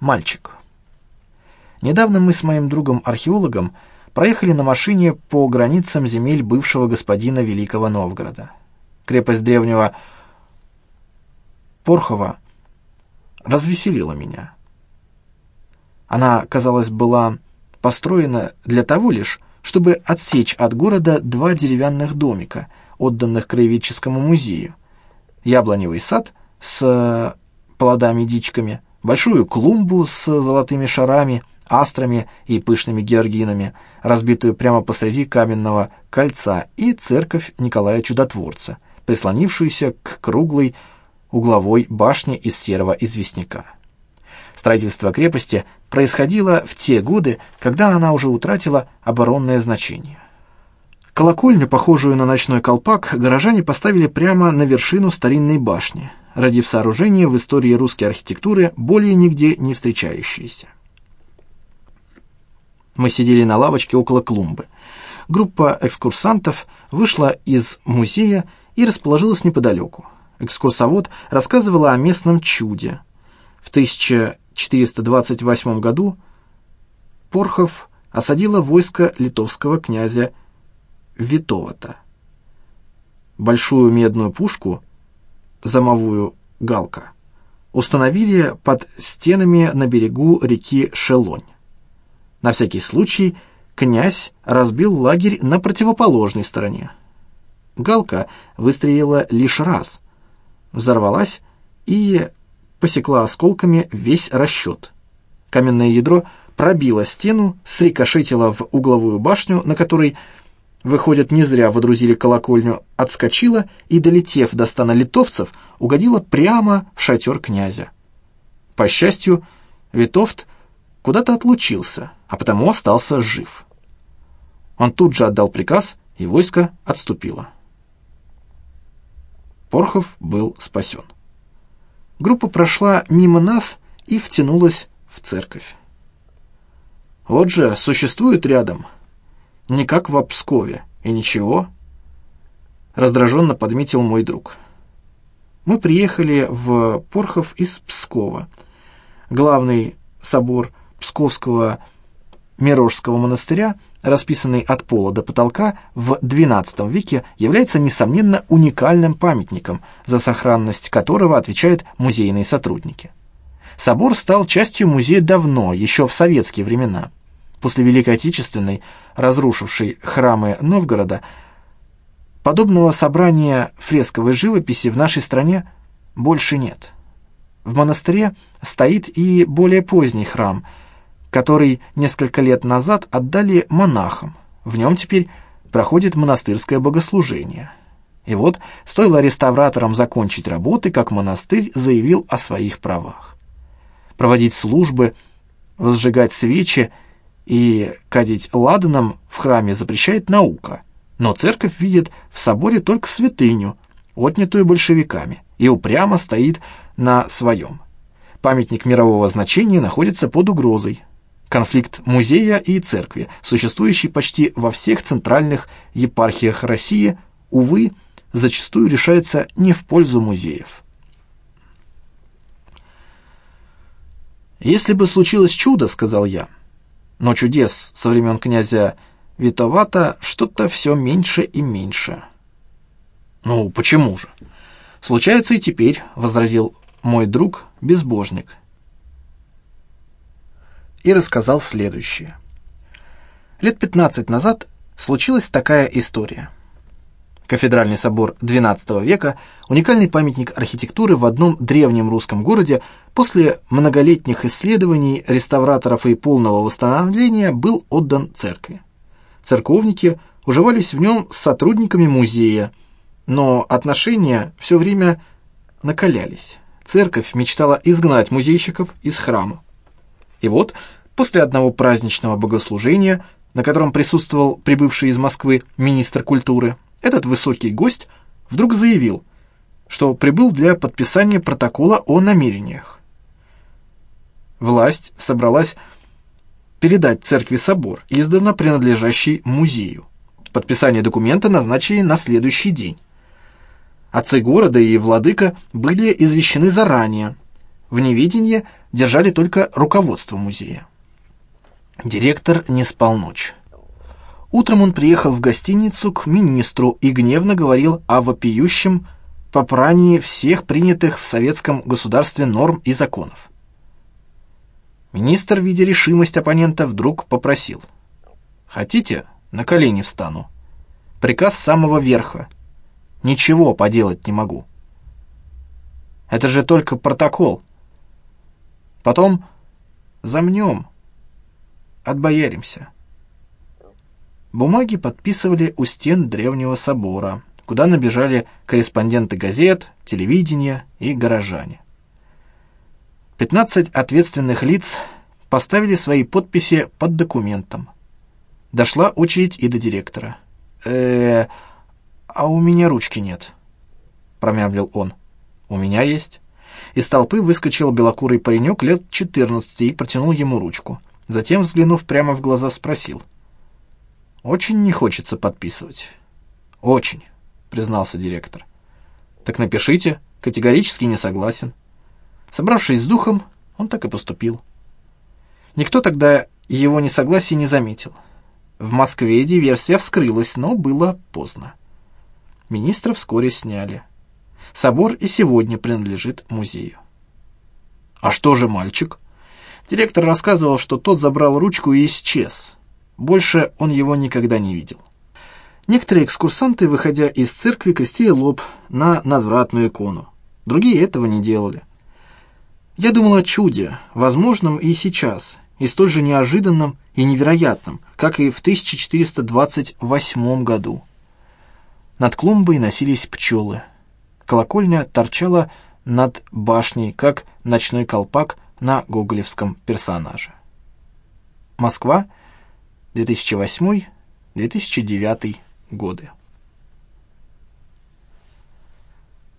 Мальчик. Недавно мы с моим другом-археологом проехали на машине по границам земель бывшего господина Великого Новгорода. Крепость древнего Порхова развеселила меня. Она, казалось, была построена для того лишь, чтобы отсечь от города два деревянных домика, отданных краеведческому музею. Яблоневый сад с плодами-дичками, большую клумбу с золотыми шарами, астрами и пышными георгинами, разбитую прямо посреди каменного кольца, и церковь Николая Чудотворца, прислонившуюся к круглой угловой башне из серого известняка. Строительство крепости происходило в те годы, когда она уже утратила оборонное значение. Колокольню, похожую на ночной колпак, горожане поставили прямо на вершину старинной башни, родив сооружение в истории русской архитектуры более нигде не встречающееся. Мы сидели на лавочке около клумбы. Группа экскурсантов вышла из музея и расположилась неподалеку. Экскурсовод рассказывала о местном чуде. В 1428 году Порхов осадила войско литовского князя Витовата. Большую медную пушку, замовую галка, установили под стенами на берегу реки Шелонь. На всякий случай князь разбил лагерь на противоположной стороне. Галка выстрелила лишь раз, взорвалась и посекла осколками весь расчет. Каменное ядро пробило стену, срикошетило в угловую башню, на которой, выходят, не зря водрузили колокольню, отскочило и, долетев до стана литовцев, угодило прямо в шатер князя. По счастью, Витовт куда-то отлучился, а потому остался жив. Он тут же отдал приказ, и войско отступило. Порхов был спасен. Группа прошла мимо нас и втянулась в церковь. Вот же, существует рядом. Не как в Пскове. И ничего. Раздраженно подметил мой друг. Мы приехали в Порхов из Пскова. Главный собор Псковского Мирожского монастыря, расписанный от пола до потолка в XII веке, является, несомненно, уникальным памятником, за сохранность которого отвечают музейные сотрудники. Собор стал частью музея давно, еще в советские времена. После Великой Отечественной, разрушившей храмы Новгорода, подобного собрания фресковой живописи в нашей стране больше нет. В монастыре стоит и более поздний храм – который несколько лет назад отдали монахам. В нем теперь проходит монастырское богослужение. И вот, стоило реставраторам закончить работы, как монастырь заявил о своих правах. Проводить службы, возжигать свечи и кадить ладаном в храме запрещает наука, но церковь видит в соборе только святыню, отнятую большевиками, и упрямо стоит на своем. Памятник мирового значения находится под угрозой, конфликт музея и церкви, существующий почти во всех центральных епархиях России, увы, зачастую решается не в пользу музеев. «Если бы случилось чудо, — сказал я, — но чудес со времен князя Витовата что-то все меньше и меньше». «Ну, почему же?» «Случаются и теперь», — возразил мой друг, безбожник, — и рассказал следующее. Лет 15 назад случилась такая история. Кафедральный собор XII века, уникальный памятник архитектуры в одном древнем русском городе, после многолетних исследований, реставраторов и полного восстановления был отдан церкви. Церковники уживались в нем с сотрудниками музея, но отношения все время накалялись. Церковь мечтала изгнать музейщиков из храма. И вот После одного праздничного богослужения, на котором присутствовал прибывший из Москвы министр культуры, этот высокий гость вдруг заявил, что прибыл для подписания протокола о намерениях. Власть собралась передать церкви собор, издавна принадлежащий музею. Подписание документа назначили на следующий день. Отцы города и владыка были извещены заранее. В неведении держали только руководство музея. Директор не спал ночь. Утром он приехал в гостиницу к министру и гневно говорил о вопиющем попрании всех принятых в советском государстве норм и законов. Министр, видя решимость оппонента, вдруг попросил. «Хотите, на колени встану? Приказ самого верха. Ничего поделать не могу. Это же только протокол. Потом замнем, отбояримся». Бумаги подписывали у стен древнего собора, куда набежали корреспонденты газет, телевидения и горожане. Пятнадцать ответственных лиц поставили свои подписи под документом. Дошла очередь и до директора. э а у меня ручки нет», — промямлил он. «У меня есть». Из толпы выскочил белокурый паренек лет четырнадцати и протянул ему ручку. Затем, взглянув прямо в глаза, спросил. «Очень не хочется подписывать». «Очень», — признался директор. «Так напишите. Категорически не согласен». Собравшись с духом, он так и поступил. Никто тогда его несогласия не заметил. В Москве диверсия вскрылась, но было поздно. Министра вскоре сняли. Собор и сегодня принадлежит музею. А что же мальчик? Директор рассказывал, что тот забрал ручку и исчез. Больше он его никогда не видел. Некоторые экскурсанты, выходя из церкви, крестили лоб на надвратную икону. Другие этого не делали. Я думал о чуде, возможном и сейчас, и столь же неожиданном и невероятном, как и в 1428 году. Над клумбой носились пчелы. Колокольня торчала над башней, как ночной колпак на гоголевском персонаже. Москва, 2008-2009 годы.